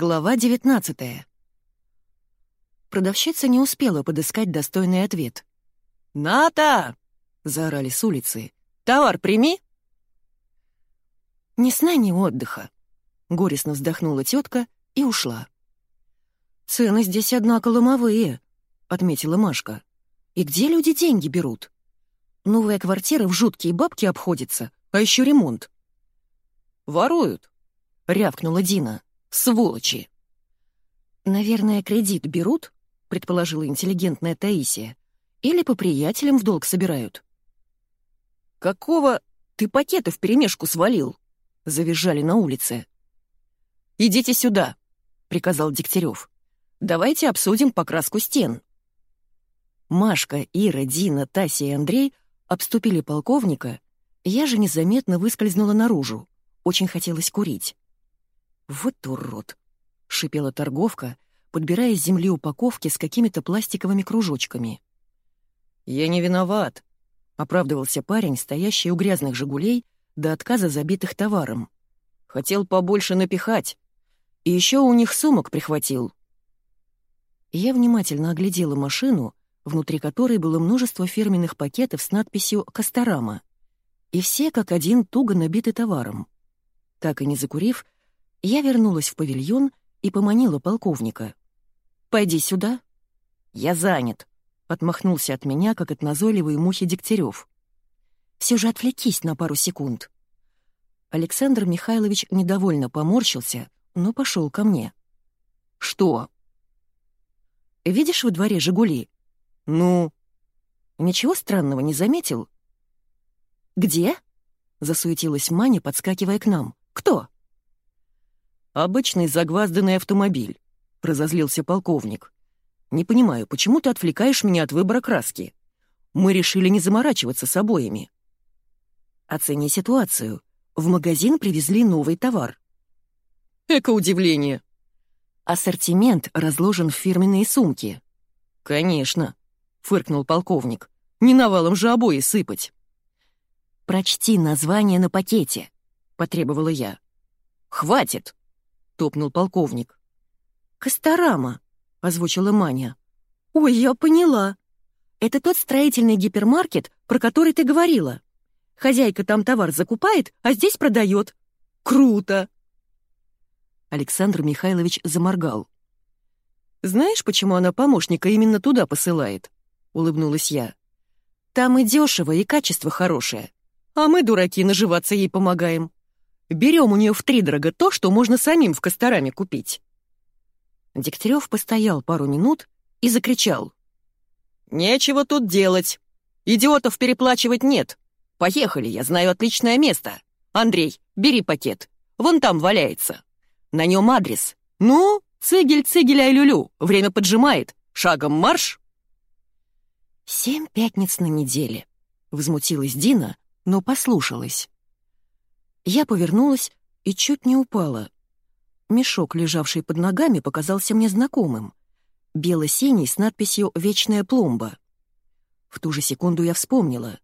Глава 19 Продавщица не успела подыскать достойный ответ. «Ната!» — заорали с улицы. «Товар прими!» «Ни сна, ни отдыха!» — горестно вздохнула тетка и ушла. «Цены здесь, однако, ломовые», — отметила Машка. «И где люди деньги берут? Новая квартира в жуткие бабки обходится, а еще ремонт». «Воруют», — рявкнула Дина. «Сволочи!» «Наверное, кредит берут?» — предположила интеллигентная Таисия. «Или по приятелям в долг собирают». «Какого ты пакеты вперемешку свалил?» — завизжали на улице. «Идите сюда», — приказал Дегтярев. «Давайте обсудим покраску стен». Машка, Ира, Дина, Тася и Андрей обступили полковника, я же незаметно выскользнула наружу. Очень хотелось курить. «Вот урод!» — шипела торговка, подбирая с земли упаковки с какими-то пластиковыми кружочками. «Я не виноват», — оправдывался парень, стоящий у грязных «Жигулей», до отказа забитых товаром. «Хотел побольше напихать. И еще у них сумок прихватил». Я внимательно оглядела машину, внутри которой было множество фирменных пакетов с надписью «Касторама». И все как один туго набиты товаром. Так и не закурив, я вернулась в павильон и поманила полковника. «Пойди сюда». «Я занят», — отмахнулся от меня, как от назойливой мухи Дегтярев. «Все же отвлекись на пару секунд». Александр Михайлович недовольно поморщился, но пошел ко мне. «Что?» «Видишь во дворе «Жигули»?» «Ну?» «Ничего странного не заметил?» «Где?» — засуетилась Маня, подскакивая к нам. «Кто?» «Обычный загвазданный автомобиль», — разозлился полковник. «Не понимаю, почему ты отвлекаешь меня от выбора краски? Мы решили не заморачиваться с обоями». «Оцени ситуацию. В магазин привезли новый товар». «Эко удивление». «Ассортимент разложен в фирменные сумки». «Конечно», — фыркнул полковник. «Не навалом же обои сыпать». «Прочти название на пакете», — потребовала я. «Хватит!» Топнул полковник. «Косторама», — озвучила Маня. «Ой, я поняла. Это тот строительный гипермаркет, про который ты говорила. Хозяйка там товар закупает, а здесь продает. Круто!» Александр Михайлович заморгал. «Знаешь, почему она помощника именно туда посылает?» — улыбнулась я. «Там и дешево, и качество хорошее. А мы, дураки, наживаться ей помогаем. Берем у нее втридорого то, что можно самим в Костораме купить». Дегтярев постоял пару минут и закричал. «Нечего тут делать. Идиотов переплачивать нет. Поехали, я знаю отличное место. Андрей, бери пакет. Вон там валяется. На нем адрес. Ну, цигель, цигель, ай-люлю. Время поджимает. Шагом марш!» «Семь пятниц на неделе», — возмутилась Дина, но послушалась. Я повернулась и чуть не упала. Мешок, лежавший под ногами, показался мне знакомым. Бело-синий с надписью «Вечная пломба». В ту же секунду я вспомнила.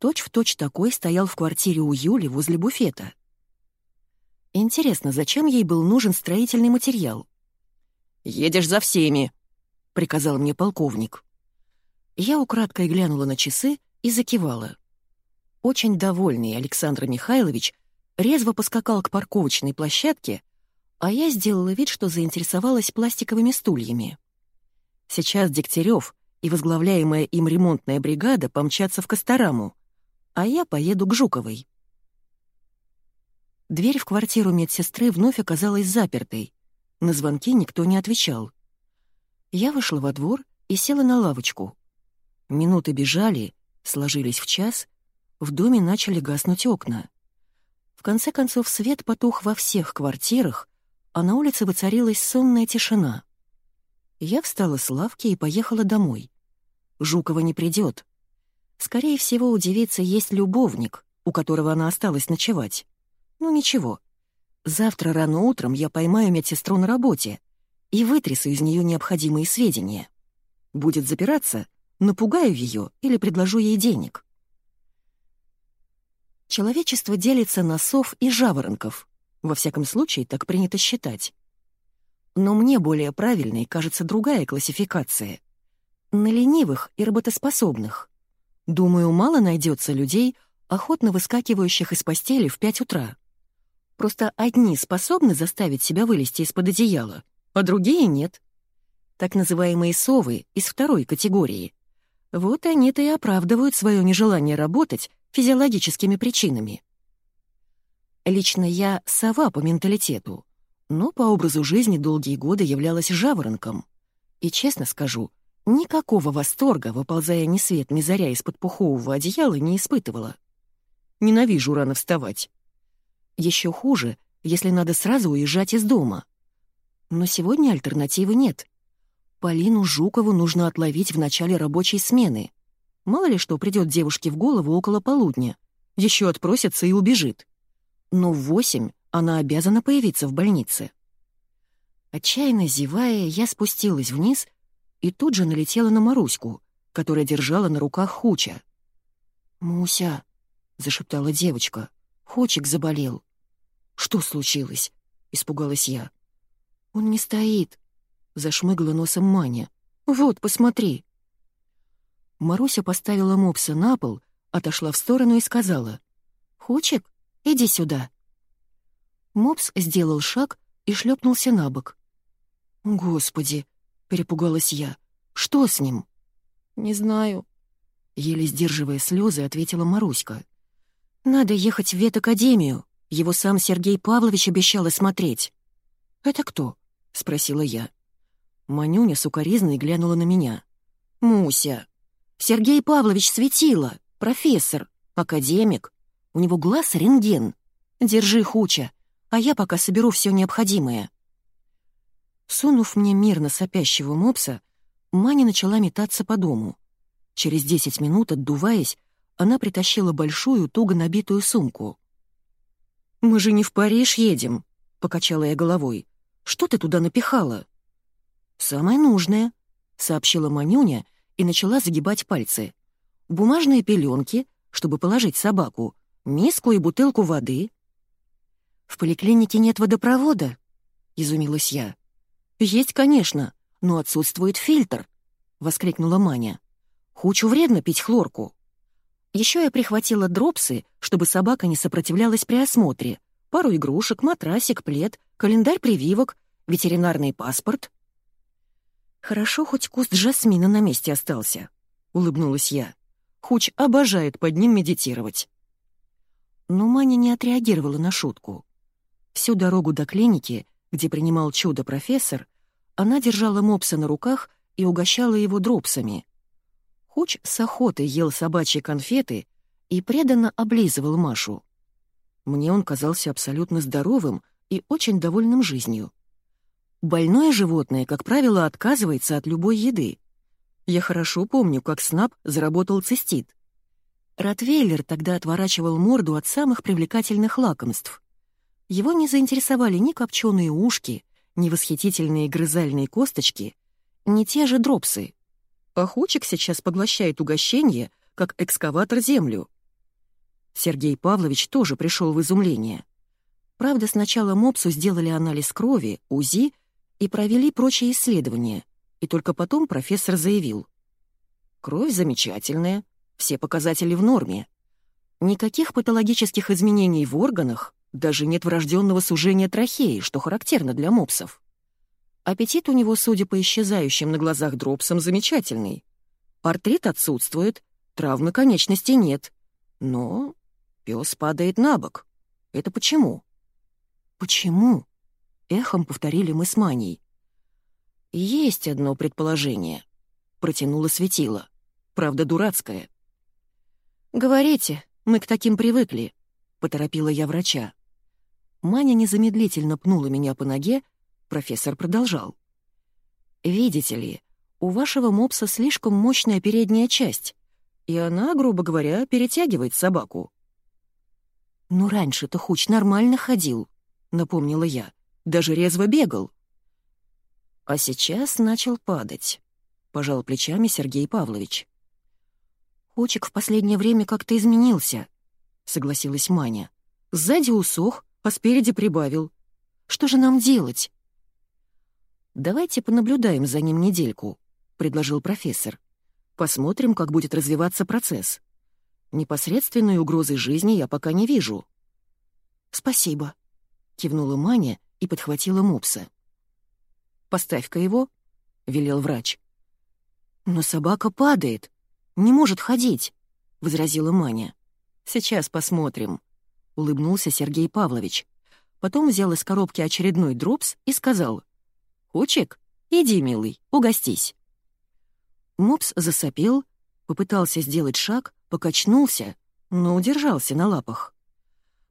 Точь-в-точь точь такой стоял в квартире у Юли возле буфета. Интересно, зачем ей был нужен строительный материал? «Едешь за всеми», — приказал мне полковник. Я украдкой глянула на часы и закивала. Очень довольный Александр Михайлович резво поскакал к парковочной площадке, а я сделала вид, что заинтересовалась пластиковыми стульями. Сейчас Дегтярев и возглавляемая им ремонтная бригада помчатся в Костораму, а я поеду к Жуковой. Дверь в квартиру медсестры вновь оказалась запертой. На звонки никто не отвечал. Я вышла во двор и села на лавочку. Минуты бежали, сложились в час, в доме начали гаснуть окна. В конце концов, свет потух во всех квартирах, а на улице воцарилась сонная тишина. Я встала с лавки и поехала домой. Жукова не придет. Скорее всего, у девицы есть любовник, у которого она осталась ночевать. Ну ничего. Завтра рано утром я поймаю медсестру на работе и вытрясу из нее необходимые сведения. Будет запираться, напугаю ее или предложу ей денег. Человечество делится на сов и жаворонков. Во всяком случае, так принято считать. Но мне более правильной кажется другая классификация. На ленивых и работоспособных. Думаю, мало найдется людей, охотно выскакивающих из постели в пять утра. Просто одни способны заставить себя вылезти из-под одеяла, а другие нет. Так называемые совы из второй категории. Вот они-то и оправдывают свое нежелание работать физиологическими причинами. Лично я сова по менталитету, но по образу жизни долгие годы являлась жаворонком. И честно скажу, никакого восторга, выползая ни свет ни заря из-под пухового одеяла, не испытывала. Ненавижу рано вставать. Еще хуже, если надо сразу уезжать из дома. Но сегодня альтернативы нет. Полину Жукову нужно отловить в начале рабочей смены. Мало ли что придет девушке в голову около полудня. Еще отпросится и убежит. Но в восемь она обязана появиться в больнице. Отчаянно зевая, я спустилась вниз и тут же налетела на Маруську, которая держала на руках Хуча. «Муся», — зашептала девочка, — «Хочик заболел». «Что случилось?» — испугалась я. «Он не стоит», — зашмыгла носом Маня. «Вот, посмотри». Маруся поставила мопса на пол, отошла в сторону и сказала. «Хочик, иди сюда». Мопс сделал шаг и шлепнулся на бок. «Господи!» — перепугалась я. «Что с ним?» «Не знаю», — еле сдерживая слезы, ответила Маруська. «Надо ехать в ветакадемию. Его сам Сергей Павлович обещал осмотреть». «Это кто?» — спросила я. Манюня сукоризной глянула на меня. «Муся, Сергей Павлович светило, профессор, академик. У него глаз рентген. Держи, Хуча, а я пока соберу все необходимое». Сунув мне мирно сопящего мопса, Маня начала метаться по дому. Через десять минут, отдуваясь, она притащила большую, туго набитую сумку. «Мы же не в Париж едем», — покачала я головой. «Что ты туда напихала?» «Самое нужное», — сообщила Манюня и начала загибать пальцы. «Бумажные пеленки, чтобы положить собаку, миску и бутылку воды». «В поликлинике нет водопровода?» — изумилась я. «Есть, конечно, но отсутствует фильтр», — воскликнула Маня. «Хучу вредно пить хлорку». Еще я прихватила дропсы, чтобы собака не сопротивлялась при осмотре. Пару игрушек, матрасик, плед, календарь прививок, ветеринарный паспорт. «Хорошо, хоть куст жасмина на месте остался», — улыбнулась я. «Хуч обожает под ним медитировать». Но Маня не отреагировала на шутку. Всю дорогу до клиники, где принимал чудо профессор, она держала мопса на руках и угощала его дропсами. Хуч с охотой ел собачьи конфеты и преданно облизывал Машу. Мне он казался абсолютно здоровым и очень довольным жизнью. Больное животное, как правило, отказывается от любой еды. Я хорошо помню, как Снап заработал цистит. Ротвейлер тогда отворачивал морду от самых привлекательных лакомств. Его не заинтересовали ни копченые ушки, ни восхитительные грызальные косточки, ни те же дропсы. Охочек сейчас поглощает угощение, как экскаватор землю. Сергей Павлович тоже пришел в изумление. Правда, сначала мопсу сделали анализ крови, УЗИ и провели прочие исследования, и только потом профессор заявил. Кровь замечательная, все показатели в норме. Никаких патологических изменений в органах, даже нет врожденного сужения трахеи, что характерно для мопсов. Аппетит у него, судя по исчезающим на глазах дропсам, замечательный. Портрет отсутствует, травмы конечности нет. Но пес падает на бок. Это почему? Почему? Эхом повторили мы с Маней. Есть одно предположение. Протянула светило. Правда, дурацкое. «Говорите, мы к таким привыкли», — поторопила я врача. Маня незамедлительно пнула меня по ноге, Профессор продолжал. «Видите ли, у вашего мопса слишком мощная передняя часть, и она, грубо говоря, перетягивает собаку». «Ну раньше-то Хуч нормально ходил», — напомнила я, — «даже резво бегал». «А сейчас начал падать», — пожал плечами Сергей Павлович. «Хучик в последнее время как-то изменился», — согласилась Маня. «Сзади усох, а спереди прибавил. Что же нам делать?» «Давайте понаблюдаем за ним недельку», — предложил профессор. «Посмотрим, как будет развиваться процесс. Непосредственной угрозы жизни я пока не вижу». «Спасибо», — кивнула Маня и подхватила мопса. «Поставь-ка его», — велел врач. «Но собака падает, не может ходить», — возразила Маня. «Сейчас посмотрим», — улыбнулся Сергей Павлович. Потом взял из коробки очередной дропс и сказал. «Кучик, иди, милый, угостись». Мопс засопел, попытался сделать шаг, покачнулся, но удержался на лапах.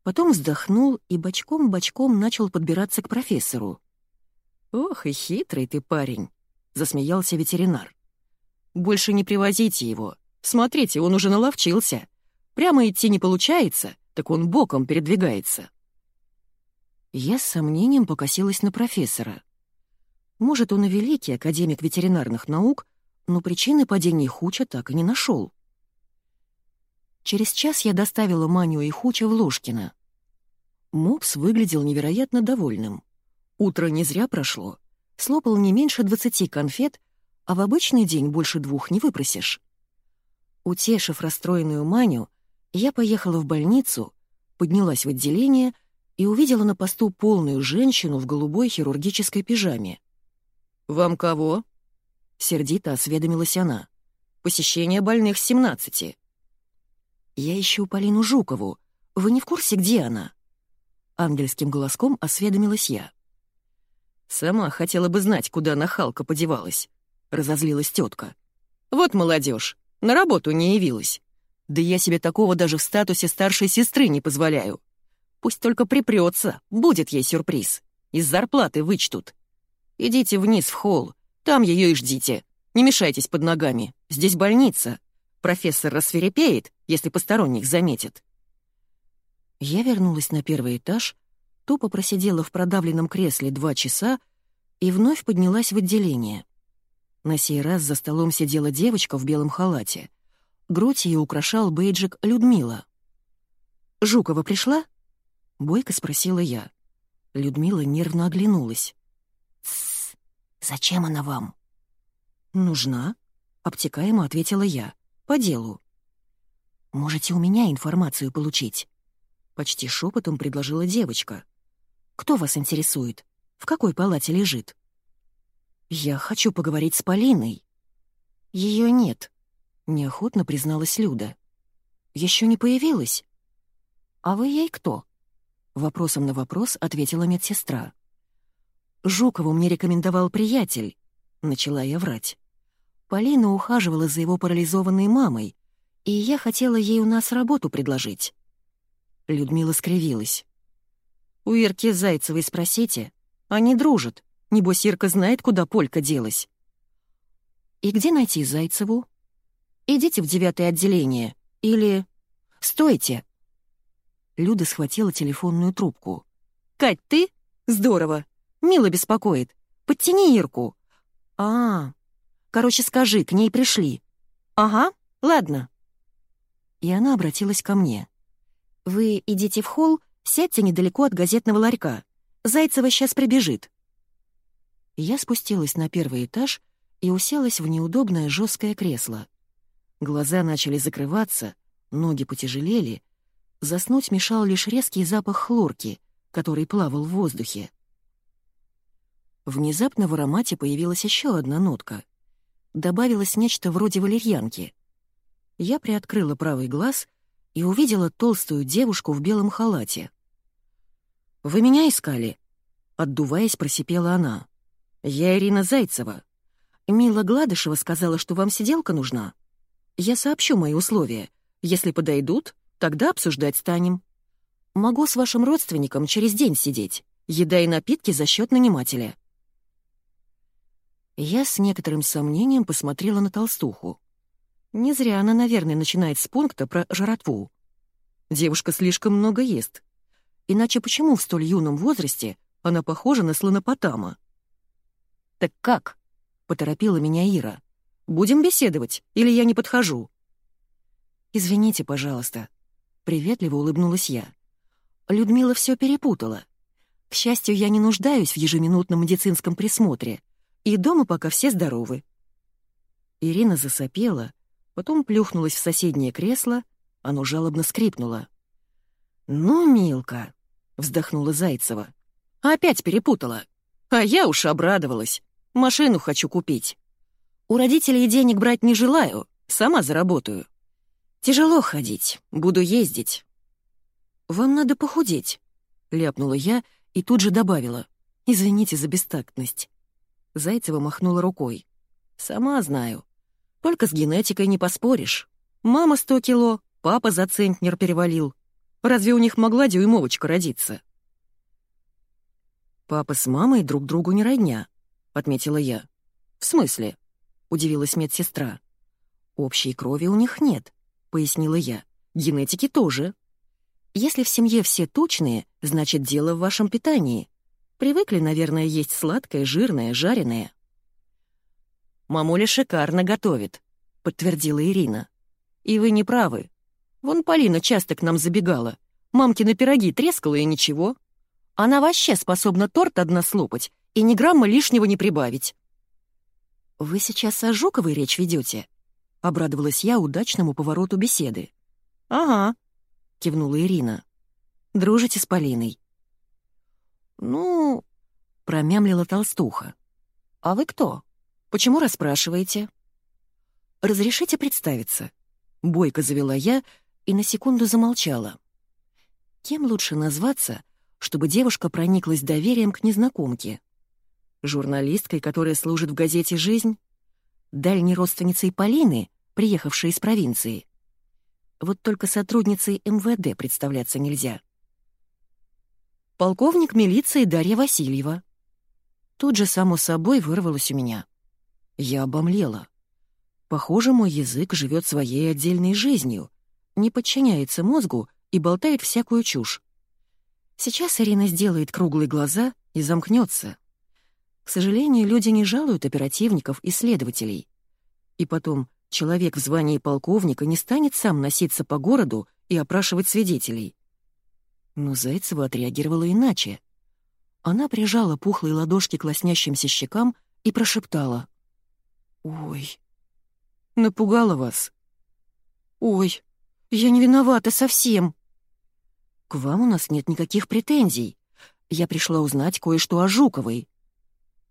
Потом вздохнул и бочком-бочком начал подбираться к профессору. «Ох и хитрый ты парень», — засмеялся ветеринар. «Больше не привозите его. Смотрите, он уже наловчился. Прямо идти не получается, так он боком передвигается». Я с сомнением покосилась на профессора. Может, он и великий академик ветеринарных наук, но причины падения Хуча так и не нашел. Через час я доставила Маню и Хуча в Ложкино. Мопс выглядел невероятно довольным. Утро не зря прошло. Слопал не меньше двадцати конфет, а в обычный день больше двух не выпросишь. Утешив расстроенную Маню, я поехала в больницу, поднялась в отделение и увидела на посту полную женщину в голубой хирургической пижаме. «Вам кого?» — сердито осведомилась она. «Посещение больных с семнадцати». «Я ищу Полину Жукову. Вы не в курсе, где она?» Ангельским голоском осведомилась я. «Сама хотела бы знать, куда нахалка подевалась», — разозлилась тетка. «Вот молодежь, на работу не явилась. Да я себе такого даже в статусе старшей сестры не позволяю. Пусть только припрется, будет ей сюрприз. Из зарплаты вычтут. Идите вниз в холл, там ее и ждите. Не мешайтесь под ногами, здесь больница. Профессор рассверепеет, если посторонних заметит». Я вернулась на первый этаж, тупо просидела в продавленном кресле два часа и вновь поднялась в отделение. На сей раз за столом сидела девочка в белом халате. Грудь ее украшал бейджик Людмила. «Жукова пришла?» — бойко спросила я. Людмила нервно оглянулась. «Тссс, зачем она вам?» «Нужна», — обтекаемо ответила я. «По делу». «Можете у меня информацию получить?» Почти шепотом предложила девочка. «Кто вас интересует? В какой палате лежит?» «Я хочу поговорить с Полиной». Ее нет», — неохотно призналась Люда. Еще не появилась?» «А вы ей кто?» Вопросом на вопрос ответила медсестра. «Жукову мне рекомендовал приятель», — начала я врать. Полина ухаживала за его парализованной мамой, и я хотела ей у нас работу предложить. Людмила скривилась. «У Ирки Зайцевой спросите. Они дружат. Небось, Ирка знает, куда Полька делась». «И где найти Зайцеву?» «Идите в девятое отделение. Или...» «Стойте!» Люда схватила телефонную трубку. «Кать, ты? Здорово! Мила беспокоит. Подтяни Ирку». «А, короче, скажи, к ней пришли». «Ага, ладно». И она обратилась ко мне. «Вы идите в холл, сядьте недалеко от газетного ларька. Зайцева сейчас прибежит». Я спустилась на первый этаж и уселась в неудобное жесткое кресло. Глаза начали закрываться, ноги потяжелели. Заснуть мешал лишь резкий запах хлорки, который плавал в воздухе. Внезапно в аромате появилась еще одна нотка. Добавилось нечто вроде валерьянки. Я приоткрыла правый глаз — и увидела толстую девушку в белом халате. «Вы меня искали?» Отдуваясь, просипела она. «Я Ирина Зайцева. Мила Гладышева сказала, что вам сиделка нужна. Я сообщу мои условия. Если подойдут, тогда обсуждать станем. Могу с вашим родственником через день сидеть. Еда и напитки за счет нанимателя». Я с некоторым сомнением посмотрела на толстуху. Не зря она, наверное, начинает с пункта про жратву. Девушка слишком много ест. Иначе почему в столь юном возрасте она похожа на слонопотама? «Так как?» — поторопила меня Ира. «Будем беседовать, или я не подхожу?» «Извините, пожалуйста», — приветливо улыбнулась я. Людмила все перепутала. К счастью, я не нуждаюсь в ежеминутном медицинском присмотре, И дома пока все здоровы». Ирина засопела, потом плюхнулась в соседнее кресло, оно жалобно скрипнуло. «Ну, Милка», — вздохнула Зайцева, — «опять перепутала. А я уж обрадовалась. Машину хочу купить. У родителей денег брать не желаю, сама заработаю. Тяжело ходить, буду ездить». «Вам надо похудеть», — ляпнула я и тут же добавила. «Извините за бестактность». Зайцева махнула рукой. «Сама знаю. Только с генетикой не поспоришь. Мама сто кило, папа за центнер перевалил. Разве у них могла дюймовочка родиться?» «Папа с мамой друг другу не родня», — отметила я. «В смысле?» — удивилась медсестра. «Общей крови у них нет», — пояснила я. «Генетики тоже. Если в семье все тучные, значит, дело в вашем питании. Привыкли, наверное, есть сладкое, жирное, жареное». «Мамуля шикарно готовит», — подтвердила Ирина. «И вы не правы. Вон Полина часто к нам забегала. Мамкины пироги трескала и ничего. Она вообще способна торт одна слопать и ни грамма лишнего не прибавить». «Вы сейчас о Жуковой речь ведете?» — обрадовалась я удачному повороту беседы. «Ага», — кивнула Ирина. «Дружите с Полиной?» «Ну...» — промямлила толстуха. «А вы кто?» Почему расспрашиваете?» «Разрешите представиться?» Бойко завела я и на секунду замолчала. Кем лучше назваться, чтобы девушка прониклась доверием к незнакомке? Журналисткой, которая служит в газете «Жизнь»? Дальней родственницей Полины, приехавшей из провинции? Вот только сотрудницей МВД представляться нельзя. Полковник милиции Дарья Васильева. Тут же, само собой, вырвалось у меня. Я обомлела. Похоже, мой язык живет своей отдельной жизнью, не подчиняется мозгу и болтает всякую чушь. Сейчас Ирина сделает круглые глаза и замкнется. К сожалению, люди не жалуют оперативников и следователей. И потом, человек в звании полковника не станет сам носиться по городу и опрашивать свидетелей. Но Зайцева отреагировала иначе. Она прижала пухлые ладошки к лоснящимся щекам и прошептала. «Ой, напугала вас?» «Ой, я не виновата совсем!» «К вам у нас нет никаких претензий. Я пришла узнать кое-что о Жуковой.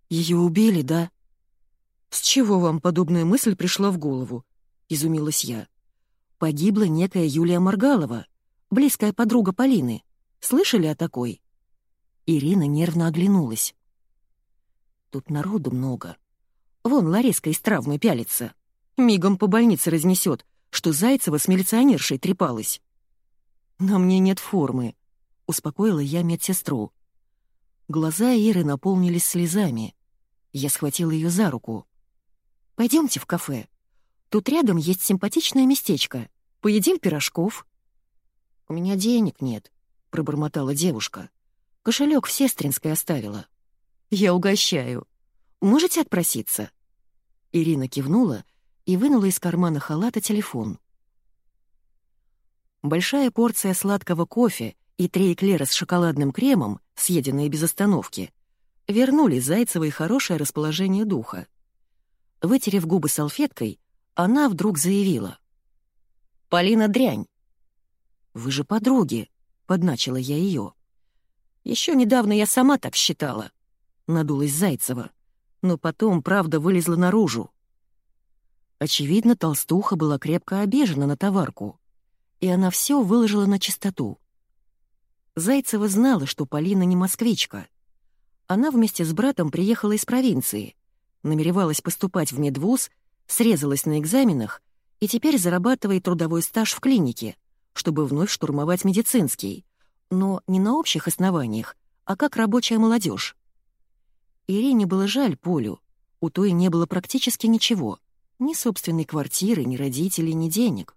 Ее убили, да?» «С чего вам подобная мысль пришла в голову?» — изумилась я. «Погибла некая Юлия Маргалова, близкая подруга Полины. Слышали о такой?» Ирина нервно оглянулась. «Тут народу много. Вон Лариска из травмы пялится. Мигом по больнице разнесет, что Зайцева с милиционершей трепалась. «На мне нет формы», — успокоила я медсестру. Глаза Иры наполнились слезами. Я схватила ее за руку. Пойдемте в кафе. Тут рядом есть симпатичное местечко. Поедим пирожков». «У меня денег нет», — пробормотала девушка. «Кошелек в Сестринской оставила». «Я угощаю», Можете отпроситься?» Ирина кивнула и вынула из кармана халата телефон. Большая порция сладкого кофе и три эклера с шоколадным кремом, съеденные без остановки, вернули Зайцевой хорошее расположение духа. Вытерев губы салфеткой, она вдруг заявила. «Полина дрянь!» «Вы же подруги!» — подначила я ее. «Еще недавно я сама так считала», — надулась Зайцева но потом правда вылезла наружу. Очевидно, толстуха была крепко обижена на товарку, и она все выложила на чистоту. Зайцева знала, что Полина не москвичка. Она вместе с братом приехала из провинции, намеревалась поступать в медвуз, срезалась на экзаменах и теперь зарабатывает трудовой стаж в клинике, чтобы вновь штурмовать медицинский, но не на общих основаниях, а как рабочая молодежь. Ирине было жаль Полю. У той не было практически ничего. Ни собственной квартиры, ни родителей, ни денег.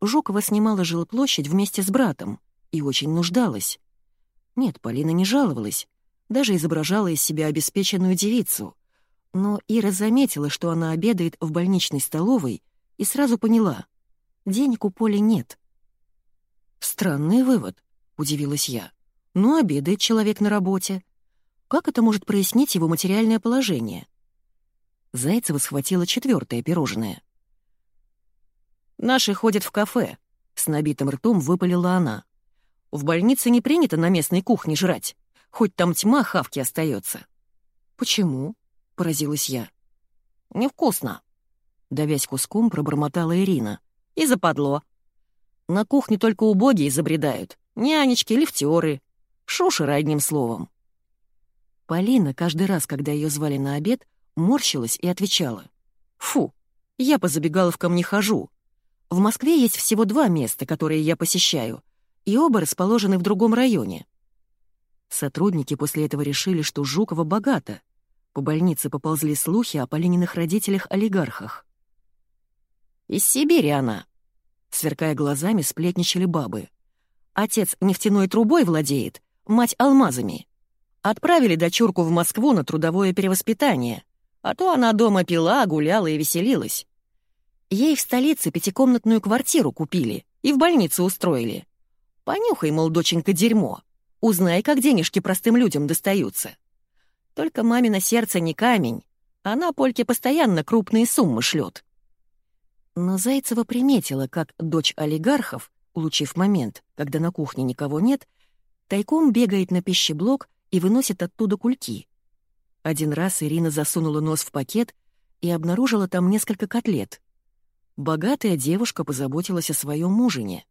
Жукова снимала жилплощадь вместе с братом и очень нуждалась. Нет, Полина не жаловалась, даже изображала из себя обеспеченную девицу. Но Ира заметила, что она обедает в больничной столовой, и сразу поняла — денег у Поли нет. «Странный вывод», — удивилась я. «Ну, обедает человек на работе. Как это может прояснить его материальное положение? Зайцева схватила четвертое пирожное. «Наши ходят в кафе», — с набитым ртом выпалила она. «В больнице не принято на местной кухне жрать, хоть там тьма хавки остается». «Почему?» — поразилась я. «Невкусно», — давясь куском, пробормотала Ирина. «И западло. На кухне только убогие забредают. Нянечки, лифтеры. Шушеры, одним словом». Полина каждый раз, когда ее звали на обед, морщилась и отвечала. «Фу, я по забегаловкам не хожу. В Москве есть всего два места, которые я посещаю, и оба расположены в другом районе». Сотрудники после этого решили, что Жукова богата — по больнице поползли слухи о Полининых родителях-олигархах. «Из Сибири она», — сверкая глазами, сплетничали бабы. «Отец нефтяной трубой владеет, мать алмазами. Отправили дочурку в Москву на трудовое перевоспитание, а то она дома пила, гуляла и веселилась. Ей в столице пятикомнатную квартиру купили и в больницу устроили. Понюхай, мол, доченька, дерьмо. Узнай, как денежки простым людям достаются. Только мамино сердце не камень. Она Польке постоянно крупные суммы шлет. Но Зайцева приметила, как дочь олигархов, улучив момент, когда на кухне никого нет, тайком бегает на пищеблок и выносит оттуда кульки. Один раз Ирина засунула нос в пакет и обнаружила там несколько котлет. Богатая девушка позаботилась о своем ужине.